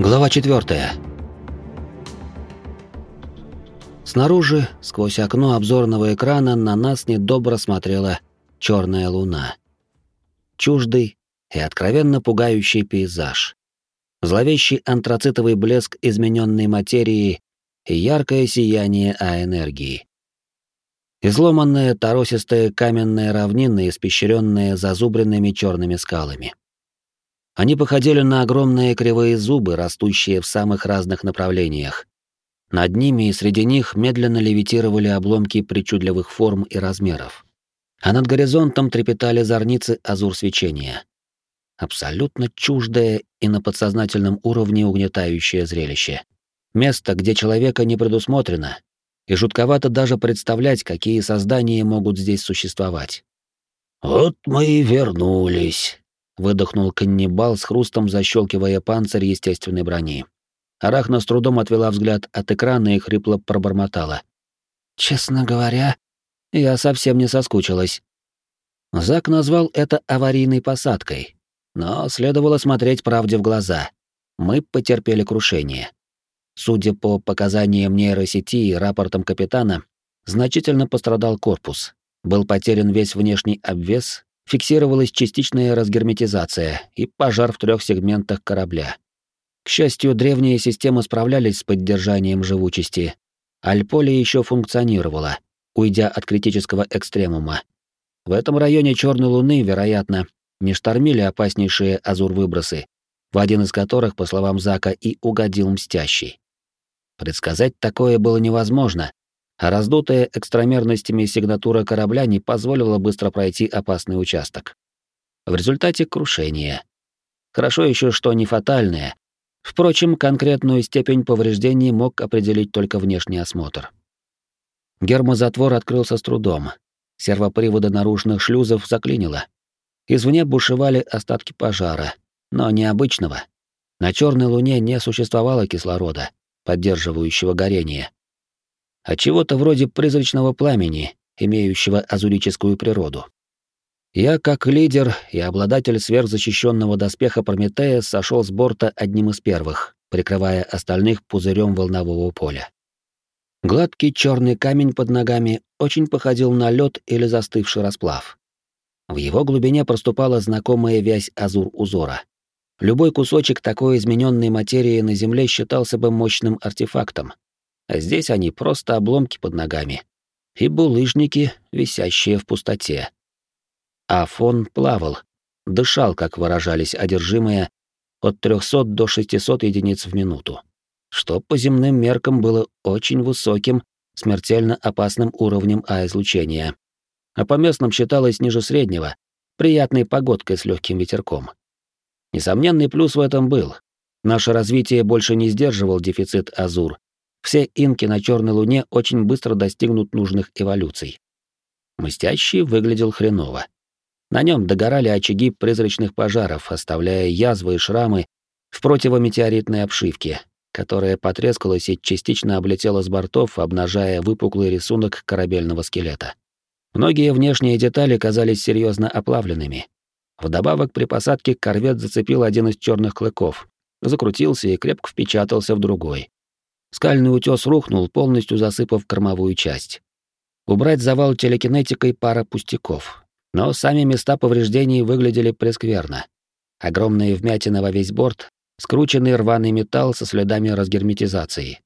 Глава 4. Снаружи, сквозь окно обзорного экрана, на нас недобро смотрела черная луна. Чуждый и откровенно пугающий пейзаж. Зловещий антрацитовый блеск измененной материи и яркое сияние А-энергии. Изломанная торосистая каменная равнина, испещренная зазубренными черными скалами. Они походили на огромные кривые зубы, растущие в самых разных направлениях. Над ними и среди них медленно левитировали обломки причудливых форм и размеров. А над горизонтом трепетали зорницы азур свечения. Абсолютно чуждое и на подсознательном уровне угнетающее зрелище. Место, где человека не предусмотрено, и жутковато даже представлять, какие создания могут здесь существовать. «Вот мы и вернулись», выдохнул каннибал с хрустом защелкивая панцирь естественной брони. Арахна с трудом отвела взгляд от экрана и хрипло пробормотала. «Честно говоря, я совсем не соскучилась». Зак назвал это аварийной посадкой, но следовало смотреть правде в глаза. Мы потерпели крушение. Судя по показаниям нейросети и рапортам капитана, значительно пострадал корпус. Был потерян весь внешний обвес фиксировалась частичная разгерметизация и пожар в трех сегментах корабля. К счастью, древние системы справлялись с поддержанием живучести. Альполе еще функционировала, уйдя от критического экстремума. В этом районе Черной Луны, вероятно, не штормили опаснейшие азур-выбросы, в один из которых, по словам Зака, и угодил Мстящий. Предсказать такое было невозможно, а раздутая экстрамерностями сигнатура корабля не позволила быстро пройти опасный участок. В результате крушение. Хорошо еще, что не фатальное. Впрочем, конкретную степень повреждений мог определить только внешний осмотр. Гермозатвор открылся с трудом. Сервоприводы наружных шлюзов заклинило. Извне бушевали остатки пожара, но необычного. На черной луне не существовало кислорода, поддерживающего горение а чего-то вроде призрачного пламени, имеющего азурическую природу. Я, как лидер и обладатель сверхзащищенного доспеха Прометея, сошел с борта одним из первых, прикрывая остальных пузырем волнового поля. Гладкий черный камень под ногами очень походил на лед или застывший расплав. В его глубине проступала знакомая вязь азур-узора. Любой кусочек такой измененной материи на Земле считался бы мощным артефактом, а здесь они просто обломки под ногами. И булыжники, висящие в пустоте. А фон плавал, дышал, как выражались одержимые, от 300 до 600 единиц в минуту, что по земным меркам было очень высоким, смертельно опасным уровнем А-излучения, а по местным считалось ниже среднего, приятной погодкой с легким ветерком. Несомненный плюс в этом был. Наше развитие больше не сдерживал дефицит Азур, все инки на Черной Луне очень быстро достигнут нужных эволюций. Мстящий выглядел хреново. На нем догорали очаги призрачных пожаров, оставляя язвы и шрамы в противометеоритной обшивке, которая потрескалась и частично облетела с бортов, обнажая выпуклый рисунок корабельного скелета. Многие внешние детали казались серьезно оплавленными. Вдобавок при посадке корвет зацепил один из черных клыков, закрутился и крепко впечатался в другой. Скальный утес рухнул, полностью засыпав кормовую часть. Убрать завал телекинетикой пара пустяков. Но сами места повреждений выглядели прескверно. Огромные вмятины во весь борт, скрученный рваный металл со следами разгерметизации.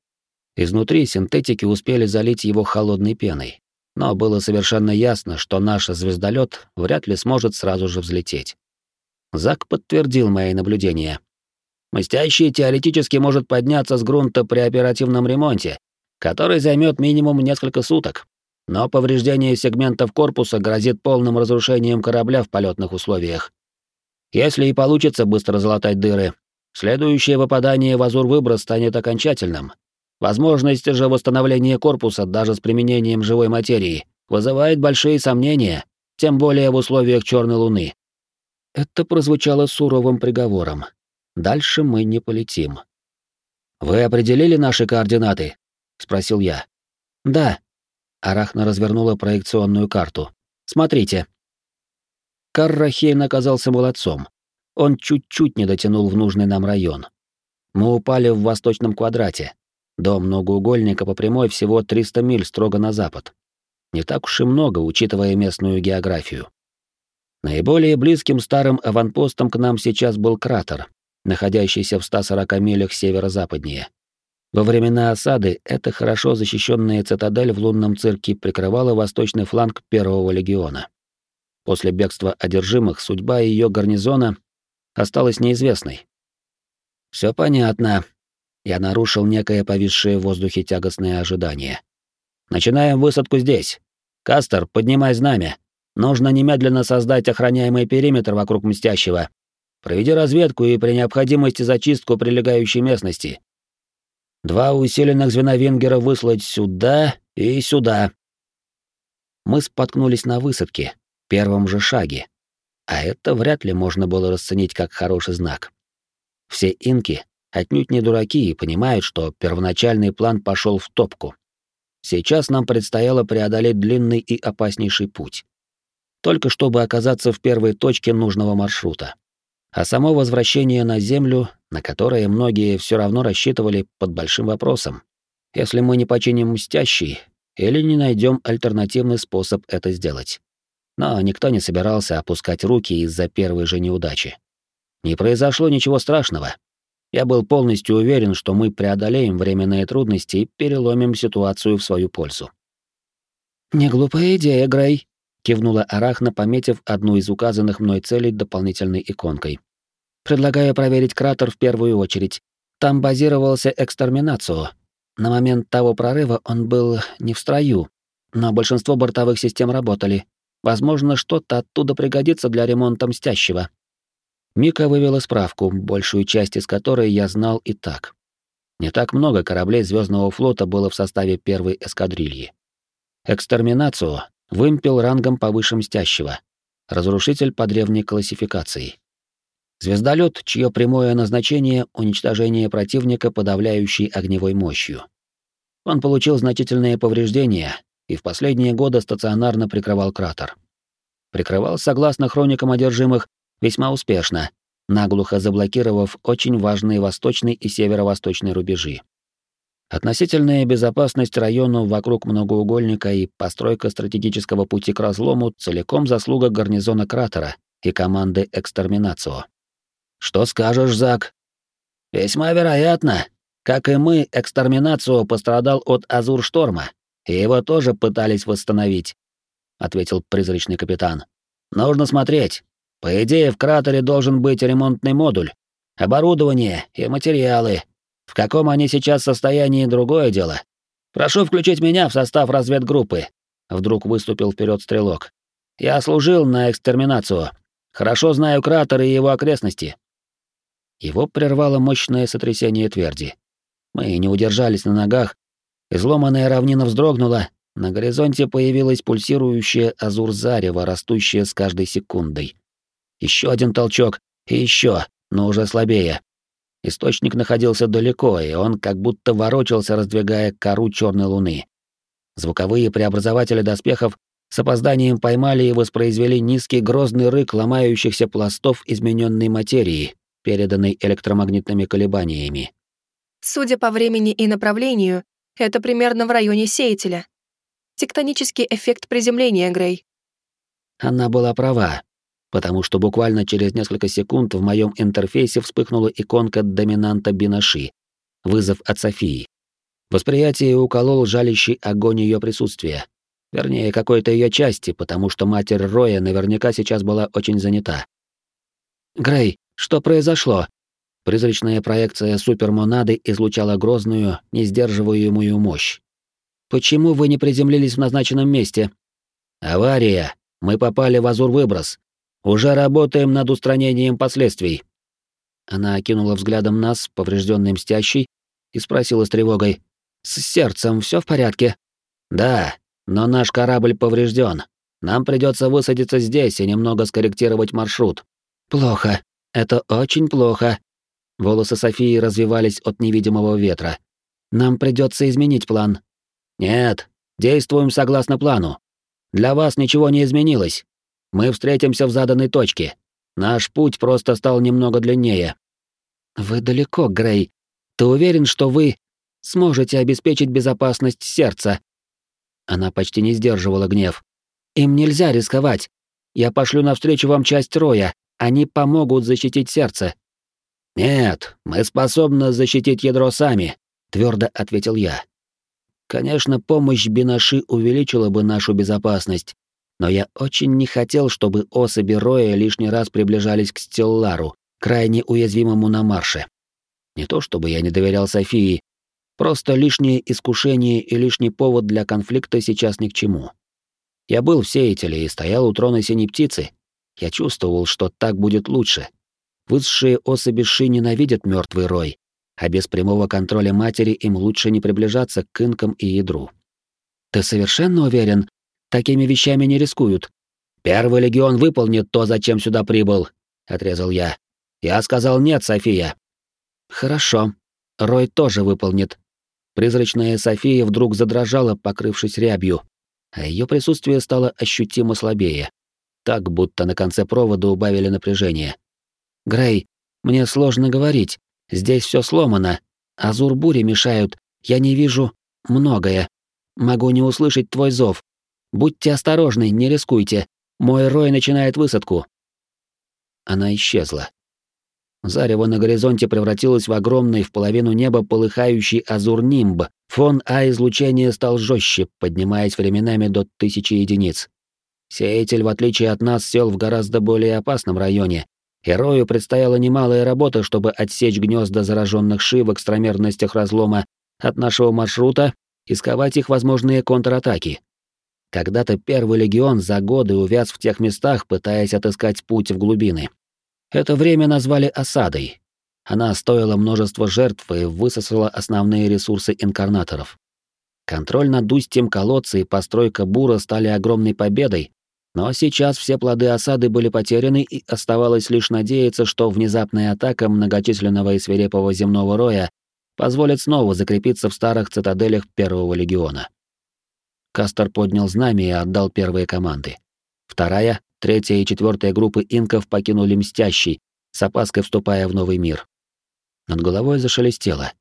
Изнутри синтетики успели залить его холодной пеной. Но было совершенно ясно, что наш звездолет вряд ли сможет сразу же взлететь. Зак подтвердил мои наблюдения, Мстящий теоретически может подняться с грунта при оперативном ремонте, который займет минимум несколько суток. Но повреждение сегментов корпуса грозит полным разрушением корабля в полетных условиях. Если и получится быстро залатать дыры, следующее попадание в Азур-выброс станет окончательным. Возможность же восстановления корпуса даже с применением живой материи вызывает большие сомнения, тем более в условиях Черной Луны. Это прозвучало суровым приговором, Дальше мы не полетим. Вы определили наши координаты? спросил я. Да. Арахна развернула проекционную карту. Смотрите. Каррахейн оказался молодцом. Он чуть-чуть не дотянул в нужный нам район. Мы упали в восточном квадрате. До многоугольника по прямой всего 300 миль строго на запад. Не так уж и много, учитывая местную географию. Наиболее близким старым аванпостом к нам сейчас был кратер, находящийся в 140 милях северо-западнее. Во времена осады эта хорошо защищенная цитадель в лунном цирке прикрывала восточный фланг Первого легиона. После бегства одержимых судьба ее гарнизона осталась неизвестной. Все понятно. Я нарушил некое повисшее в воздухе тягостное ожидание. Начинаем высадку здесь. Кастер, поднимай знамя. Нужно немедленно создать охраняемый периметр вокруг мстящего. Проведи разведку и при необходимости зачистку прилегающей местности. Два усиленных звена Венгера выслать сюда и сюда. Мы споткнулись на высадке, первом же шаге. А это вряд ли можно было расценить как хороший знак. Все инки отнюдь не дураки и понимают, что первоначальный план пошел в топку. Сейчас нам предстояло преодолеть длинный и опаснейший путь. Только чтобы оказаться в первой точке нужного маршрута. А само возвращение на Землю, на которое многие все равно рассчитывали под большим вопросом. Если мы не починим мстящий или не найдем альтернативный способ это сделать. Но никто не собирался опускать руки из-за первой же неудачи. Не произошло ничего страшного. Я был полностью уверен, что мы преодолеем временные трудности и переломим ситуацию в свою пользу. «Не глупая идея, Грей», кивнула Арахна, пометив одну из указанных мной целей дополнительной иконкой. Предлагаю проверить кратер в первую очередь. Там базировался экстерминацио. На момент того прорыва он был не в строю, но большинство бортовых систем работали. Возможно, что-то оттуда пригодится для ремонта мстящего. Мика вывела справку, большую часть из которой я знал и так. Не так много кораблей Звездного флота было в составе первой эскадрильи. Экстерминацио Вымпел рангом повыше мстящего. Разрушитель по древней классификации. Звездолет, чье прямое назначение — уничтожение противника, подавляющей огневой мощью. Он получил значительные повреждения и в последние годы стационарно прикрывал кратер. Прикрывал, согласно хроникам одержимых, весьма успешно, наглухо заблокировав очень важные восточный и северо-восточные рубежи. Относительная безопасность району вокруг многоугольника и постройка стратегического пути к разлому целиком заслуга гарнизона кратера и команды экстерминацио. Что скажешь, Зак? Весьма вероятно. Как и мы, экстерминацио пострадал от Азур-шторма, и его тоже пытались восстановить, ответил призрачный капитан. Нужно смотреть. По идее, в кратере должен быть ремонтный модуль, оборудование и материалы, в каком они сейчас состоянии другое дело. Прошу включить меня в состав разведгруппы. Вдруг выступил вперед стрелок. Я служил на экстерминацию. Хорошо знаю кратер и его окрестности. Его прервало мощное сотрясение тверди. Мы не удержались на ногах. Изломанная равнина вздрогнула. На горизонте появилась пульсирующая азур зарева, растущая с каждой секундой. Еще один толчок, и еще, но уже слабее. Источник находился далеко, и он как будто ворочался, раздвигая кору черной луны. Звуковые преобразователи доспехов с опозданием поймали и воспроизвели низкий грозный рык ломающихся пластов измененной материи, переданной электромагнитными колебаниями. Судя по времени и направлению, это примерно в районе сеятеля. Тектонический эффект приземления, Грей. Она была права потому что буквально через несколько секунд в моем интерфейсе вспыхнула иконка доминанта Бинаши, вызов от Софии. Восприятие уколол жалящий огонь ее присутствия. Вернее, какой-то ее части, потому что матерь Роя наверняка сейчас была очень занята. «Грей, что произошло?» Призрачная проекция супермонады излучала грозную, несдерживаемую мощь. «Почему вы не приземлились в назначенном месте?» «Авария. Мы попали в Азур-выброс. Уже работаем над устранением последствий. Она окинула взглядом нас, поврежденный мстящий, и спросила с тревогой: "С сердцем все в порядке?" "Да, но наш корабль поврежден. Нам придется высадиться здесь и немного скорректировать маршрут". "Плохо. Это очень плохо". Волосы Софии развивались от невидимого ветра. "Нам придется изменить план". "Нет, действуем согласно плану. Для вас ничего не изменилось. Мы встретимся в заданной точке. Наш путь просто стал немного длиннее. Вы далеко, Грей. Ты уверен, что вы сможете обеспечить безопасность сердца?» Она почти не сдерживала гнев. «Им нельзя рисковать. Я пошлю навстречу вам часть Роя. Они помогут защитить сердце». «Нет, мы способны защитить ядро сами», — твердо ответил я. Конечно, помощь Бинаши увеличила бы нашу безопасность, но я очень не хотел, чтобы особи Роя лишний раз приближались к Стеллару, крайне уязвимому на марше. Не то чтобы я не доверял Софии, просто лишнее искушение и лишний повод для конфликта сейчас ни к чему. Я был в сеятеле и стоял у трона синей птицы. Я чувствовал, что так будет лучше. Высшие особи Ши ненавидят мертвый рой, а без прямого контроля матери им лучше не приближаться к инкам и ядру. Ты совершенно уверен? Такими вещами не рискуют. Первый легион выполнит то, зачем сюда прибыл, отрезал я. Я сказал нет, София. Хорошо. Рой тоже выполнит. Призрачная София вдруг задрожала, покрывшись рябью, а ее присутствие стало ощутимо слабее. Так, будто на конце провода убавили напряжение. Грей, мне сложно говорить. Здесь все сломано. Азур бури мешают. Я не вижу многое. Могу не услышать твой зов. Будьте осторожны, не рискуйте. Мой рой начинает высадку. Она исчезла. Зарево на горизонте превратилось в огромный в половину неба полыхающий азур-нимб. Фон А-излучения стал жестче, поднимаясь временами до тысячи единиц. Сеятель, в отличие от нас, сел в гораздо более опасном районе, Герою предстояла немалая работа, чтобы отсечь гнезда зараженных ши в экстрамерностях разлома от нашего маршрута и сковать их возможные контратаки. Когда-то первый легион за годы увяз в тех местах, пытаясь отыскать путь в глубины. Это время назвали осадой. Она стоила множество жертв и высосала основные ресурсы инкарнаторов. Контроль над устьем колодца и постройка бура стали огромной победой, но сейчас все плоды осады были потеряны, и оставалось лишь надеяться, что внезапная атака многочисленного и свирепого земного роя позволит снова закрепиться в старых цитаделях Первого легиона. Кастер поднял знамя и отдал первые команды. Вторая, третья и четвертая группы инков покинули Мстящий, с опаской вступая в новый мир. Над головой зашелестело.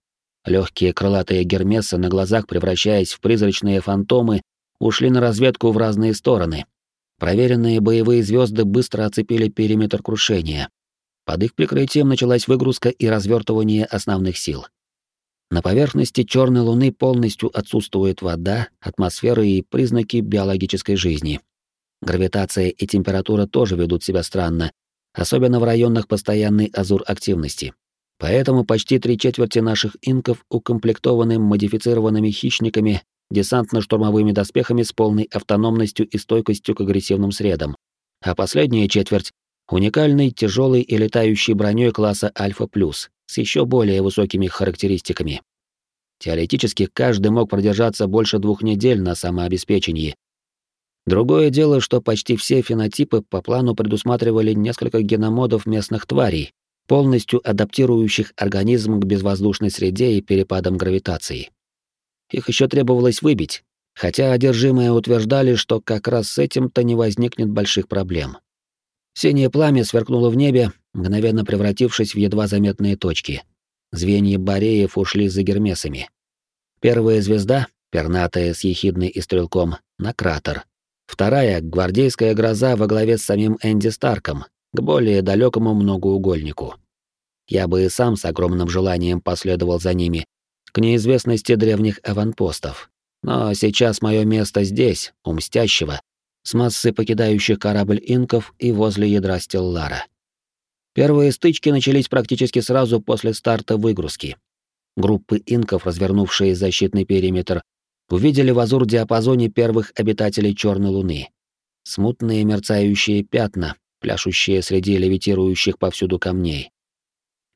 Легкие крылатые гермесы, на глазах превращаясь в призрачные фантомы, ушли на разведку в разные стороны, Проверенные боевые звезды быстро оцепили периметр крушения. Под их прикрытием началась выгрузка и развертывание основных сил. На поверхности черной Луны полностью отсутствует вода, атмосфера и признаки биологической жизни. Гравитация и температура тоже ведут себя странно, особенно в районах постоянной азур-активности. Поэтому почти три четверти наших инков укомплектованы модифицированными хищниками десантно-штурмовыми доспехами с полной автономностью и стойкостью к агрессивным средам, а последняя четверть — уникальной тяжелой и летающей броней класса Альфа+, с еще более высокими характеристиками. Теоретически каждый мог продержаться больше двух недель на самообеспечении. Другое дело, что почти все фенотипы по плану предусматривали несколько геномодов местных тварей, полностью адаптирующих организм к безвоздушной среде и перепадам гравитации. Их еще требовалось выбить, хотя одержимые утверждали, что как раз с этим-то не возникнет больших проблем. Синее пламя сверкнуло в небе, мгновенно превратившись в едва заметные точки. Звенья бареев ушли за гермесами. Первая звезда, пернатая с ехидной и стрелком, на кратер. Вторая — гвардейская гроза во главе с самим Энди Старком, к более далекому многоугольнику. Я бы и сам с огромным желанием последовал за ними, к неизвестности древних аванпостов. Но сейчас мое место здесь, у Мстящего, с массой покидающих корабль инков и возле ядра Стеллара. Первые стычки начались практически сразу после старта выгрузки. Группы инков, развернувшие защитный периметр, увидели в азур-диапазоне первых обитателей Черной Луны. Смутные мерцающие пятна, пляшущие среди левитирующих повсюду камней.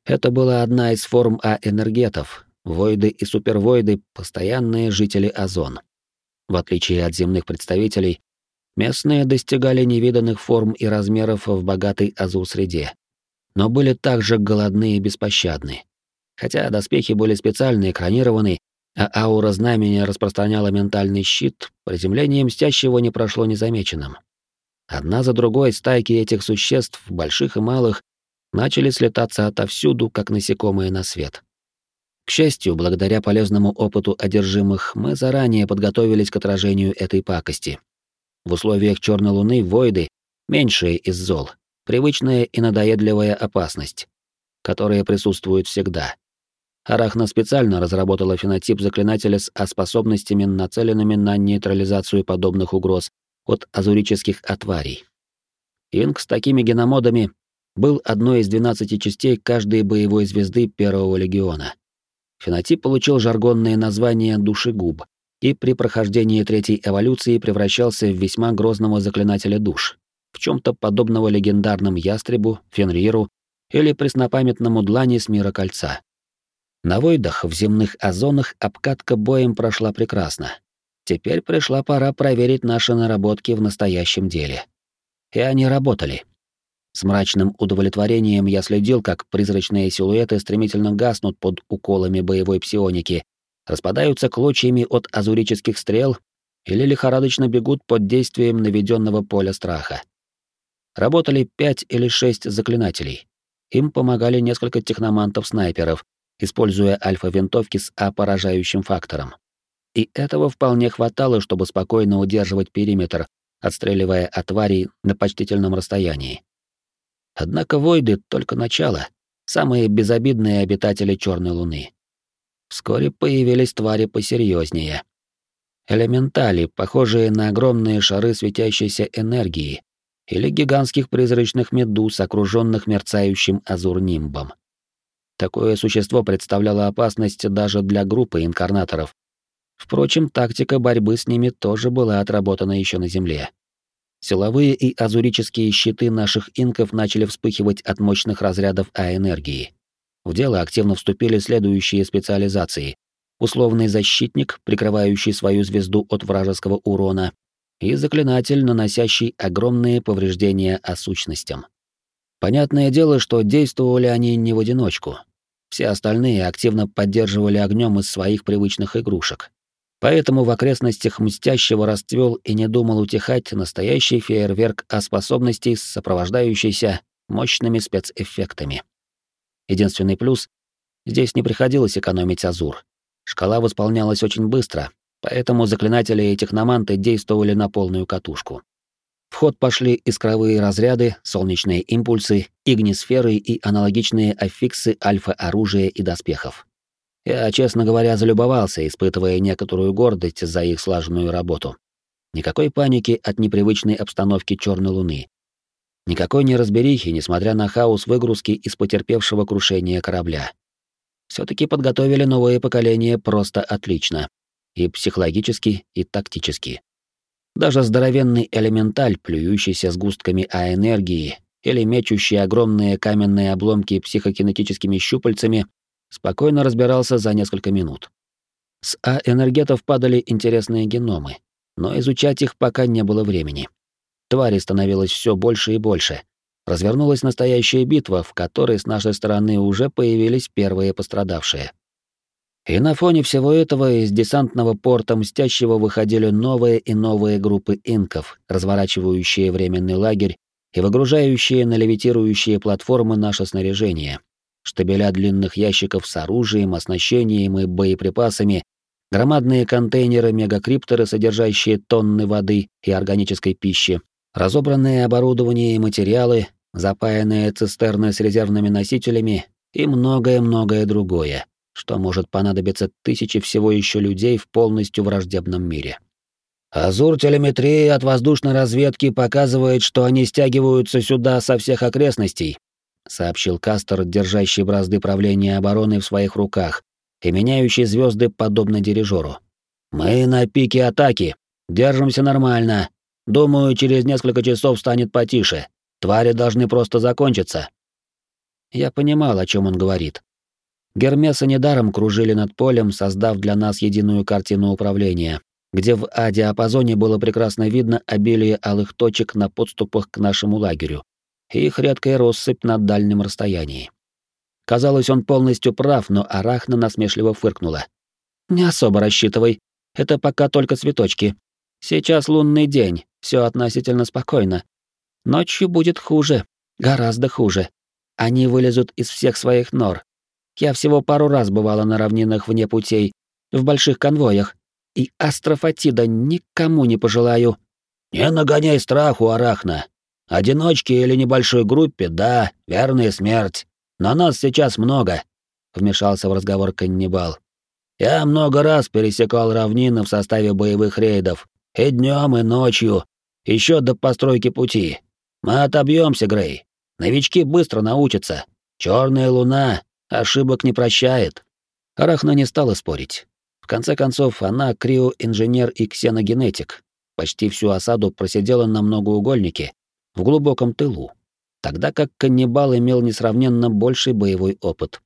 Это была одна из форм А-энергетов, Войды и супервойды — постоянные жители Озон. В отличие от земных представителей, местные достигали невиданных форм и размеров в богатой Азу-среде, но были также голодны и беспощадны. Хотя доспехи были специально экранированы, а аура знамени распространяла ментальный щит, приземление мстящего не прошло незамеченным. Одна за другой стайки этих существ, больших и малых, начали слетаться отовсюду, как насекомые на свет. К счастью, благодаря полезному опыту одержимых, мы заранее подготовились к отражению этой пакости. В условиях черной луны войды — меньшие из зол, привычная и надоедливая опасность, которая присутствует всегда. Арахна специально разработала фенотип заклинателя с способностями, нацеленными на нейтрализацию подобных угроз от азурических отварей. Инк с такими геномодами был одной из 12 частей каждой боевой звезды Первого легиона. Фенотип получил жаргонное название «душегуб» и при прохождении третьей эволюции превращался в весьма грозного заклинателя душ, в чем то подобного легендарным ястребу, фенриру или преснопамятному длани с мира кольца. На войдах в земных озонах обкатка боем прошла прекрасно. Теперь пришла пора проверить наши наработки в настоящем деле. И они работали. С мрачным удовлетворением я следил, как призрачные силуэты стремительно гаснут под уколами боевой псионики, распадаются клочьями от азурических стрел или лихорадочно бегут под действием наведенного поля страха. Работали пять или шесть заклинателей. Им помогали несколько техномантов-снайперов, используя альфа-винтовки с А-поражающим фактором. И этого вполне хватало, чтобы спокойно удерживать периметр, отстреливая от на почтительном расстоянии. Однако Войды — только начало, самые безобидные обитатели Черной Луны. Вскоре появились твари посерьезнее. Элементали, похожие на огромные шары светящейся энергии, или гигантских призрачных медуз, окруженных мерцающим азурнимбом. Такое существо представляло опасность даже для группы инкарнаторов. Впрочем, тактика борьбы с ними тоже была отработана еще на Земле. Силовые и азурические щиты наших инков начали вспыхивать от мощных разрядов А-энергии. В дело активно вступили следующие специализации. Условный защитник, прикрывающий свою звезду от вражеского урона, и заклинатель, наносящий огромные повреждения осущностям. Понятное дело, что действовали они не в одиночку. Все остальные активно поддерживали огнем из своих привычных игрушек. Поэтому в окрестностях Мстящего расцвел и не думал утихать настоящий фейерверк о способностей, сопровождающийся мощными спецэффектами. Единственный плюс — здесь не приходилось экономить азур. Шкала восполнялась очень быстро, поэтому заклинатели и техноманты действовали на полную катушку. В ход пошли искровые разряды, солнечные импульсы, игнисферы и аналогичные аффиксы альфа-оружия и доспехов. Я, честно говоря, залюбовался, испытывая некоторую гордость за их слаженную работу. Никакой паники от непривычной обстановки Черной Луны. Никакой неразберихи, несмотря на хаос выгрузки из потерпевшего крушения корабля. все таки подготовили новое поколение просто отлично. И психологически, и тактически. Даже здоровенный элементаль, плюющийся сгустками А-энергии, или мечущий огромные каменные обломки психокинетическими щупальцами, спокойно разбирался за несколько минут. С А-энергетов падали интересные геномы, но изучать их пока не было времени. Твари становилось все больше и больше. Развернулась настоящая битва, в которой с нашей стороны уже появились первые пострадавшие. И на фоне всего этого из десантного порта Мстящего выходили новые и новые группы инков, разворачивающие временный лагерь и выгружающие на левитирующие платформы наше снаряжение, штабеля длинных ящиков с оружием, оснащением и боеприпасами, громадные контейнеры мегакрипторы, содержащие тонны воды и органической пищи, разобранное оборудование и материалы, запаянные цистерны с резервными носителями и многое-многое другое, что может понадобиться тысячи всего еще людей в полностью враждебном мире. Азур телеметрии от воздушной разведки показывает, что они стягиваются сюда со всех окрестностей, сообщил Кастер, держащий бразды правления обороны в своих руках и меняющий звезды подобно дирижеру. Мы на пике атаки. Держимся нормально. Думаю, через несколько часов станет потише. Твари должны просто закончиться. Я понимал, о чем он говорит. Гермесы недаром кружили над полем, создав для нас единую картину управления, где в А-диапазоне было прекрасно видно обилие алых точек на подступах к нашему лагерю и их редкая россыпь на дальнем расстоянии. Казалось, он полностью прав, но Арахна насмешливо фыркнула. «Не особо рассчитывай. Это пока только цветочки. Сейчас лунный день, все относительно спокойно. Ночью будет хуже, гораздо хуже. Они вылезут из всех своих нор. Я всего пару раз бывала на равнинах вне путей, в больших конвоях, и астрофатида никому не пожелаю. Не нагоняй страху, Арахна. Одиночке или небольшой группе, да, верная смерть. Но нас сейчас много, вмешался в разговор каннибал. Я много раз пересекал равнины в составе боевых рейдов, и днем, и ночью, еще до постройки пути. Мы отобьемся, Грей. Новички быстро научатся. Черная луна ошибок не прощает. Арахна не стала спорить. В конце концов, она криоинженер и ксеногенетик. Почти всю осаду просидела на многоугольнике, в глубоком тылу, тогда как каннибал имел несравненно больший боевой опыт.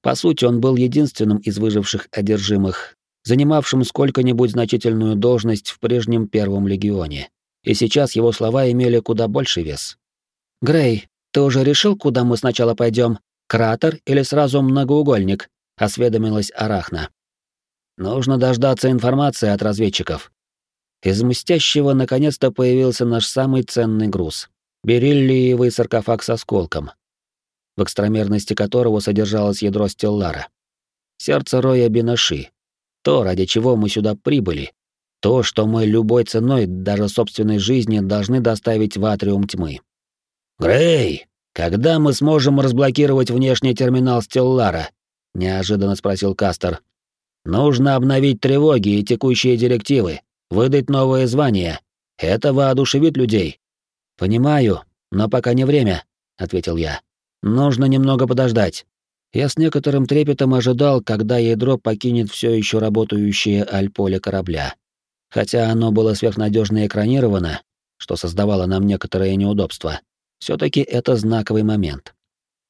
По сути, он был единственным из выживших одержимых, занимавшим сколько-нибудь значительную должность в прежнем Первом легионе. И сейчас его слова имели куда больший вес. «Грей, ты уже решил, куда мы сначала пойдем? Кратер или сразу многоугольник?» — осведомилась Арахна. «Нужно дождаться информации от разведчиков». Из мстящего наконец-то появился наш самый ценный груз — бериллиевый саркофаг с осколком, в экстрамерности которого содержалось ядро Стеллара. Сердце Роя Бинаши. То, ради чего мы сюда прибыли. То, что мы любой ценой, даже собственной жизни, должны доставить в Атриум Тьмы. «Грей, когда мы сможем разблокировать внешний терминал Стеллара?» — неожиданно спросил Кастер. «Нужно обновить тревоги и текущие директивы, выдать новые звания. Это воодушевит людей». «Понимаю, но пока не время», — ответил я. Нужно немного подождать. Я с некоторым трепетом ожидал, когда ядро покинет все еще работающее альполе корабля. Хотя оно было сверхнадежно экранировано, что создавало нам некоторые неудобства, все таки это знаковый момент.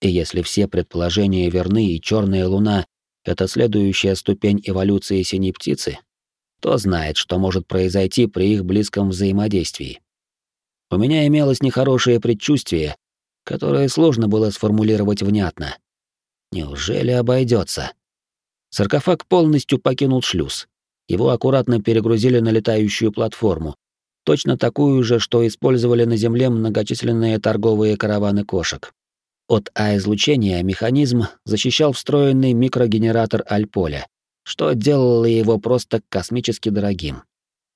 И если все предположения верны и черная луна — это следующая ступень эволюции синей птицы, то знает, что может произойти при их близком взаимодействии. У меня имелось нехорошее предчувствие, которое сложно было сформулировать внятно. Неужели обойдется? Саркофаг полностью покинул шлюз. Его аккуратно перегрузили на летающую платформу, точно такую же, что использовали на Земле многочисленные торговые караваны кошек. От А-излучения механизм защищал встроенный микрогенератор Альполя, что делало его просто космически дорогим.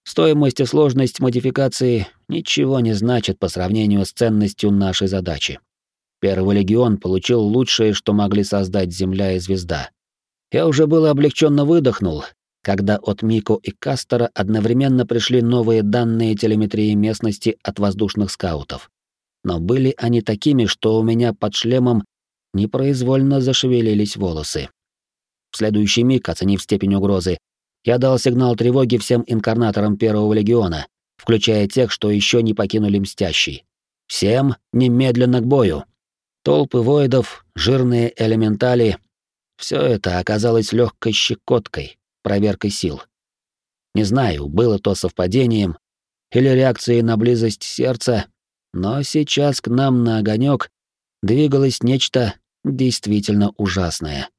Стоимость и сложность модификации ничего не значат по сравнению с ценностью нашей задачи. Первый легион получил лучшее, что могли создать Земля и Звезда. Я уже было облегченно выдохнул, когда от Мико и Кастера одновременно пришли новые данные телеметрии местности от воздушных скаутов. Но были они такими, что у меня под шлемом непроизвольно зашевелились волосы. В следующий миг, оценив степень угрозы, я дал сигнал тревоги всем инкарнаторам Первого легиона, включая тех, что еще не покинули Мстящий. Всем немедленно к бою. Толпы воидов, жирные элементали — все это оказалось легкой щекоткой, проверкой сил. Не знаю, было то совпадением или реакцией на близость сердца, но сейчас к нам на огонек двигалось нечто действительно ужасное.